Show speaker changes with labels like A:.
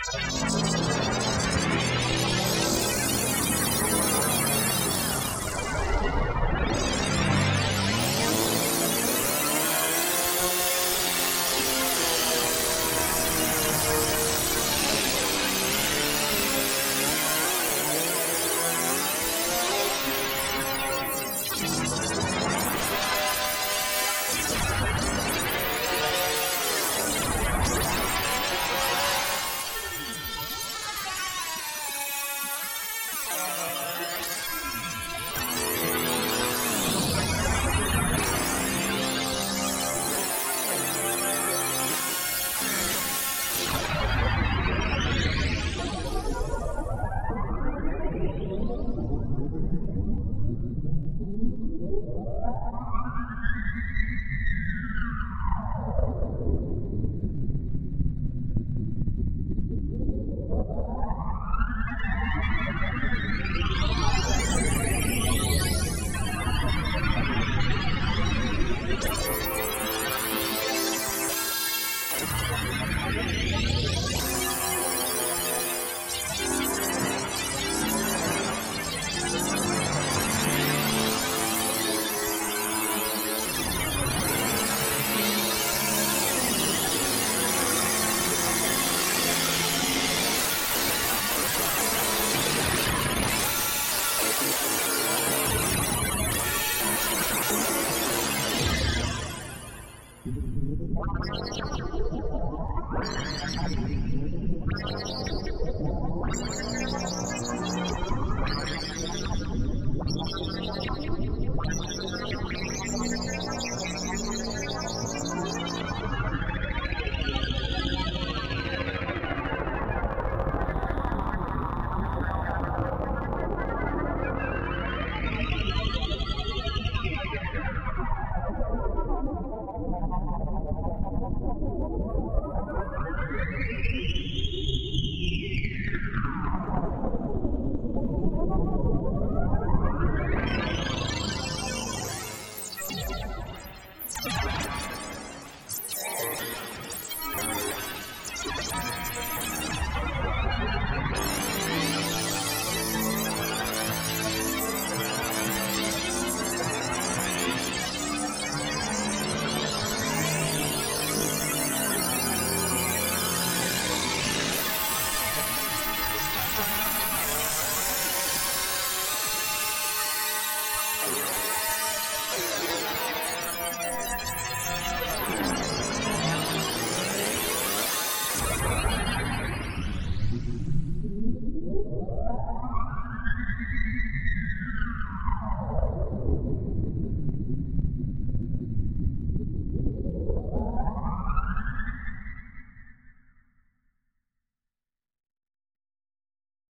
A: you Thank you.
B: Thank you.